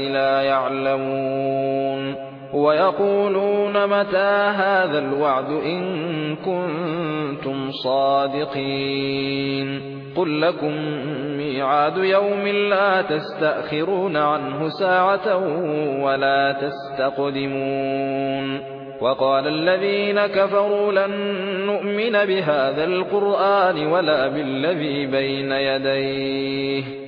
لا يعلمون ويقولون متى هذا الوعد إن كنتم صادقين قل لكم ميعاد يوم لا تستأخرون عنه ساعة ولا تستقدمون وقال الذين كفروا لن نؤمن بهذا القرآن ولا بالذي بين يديه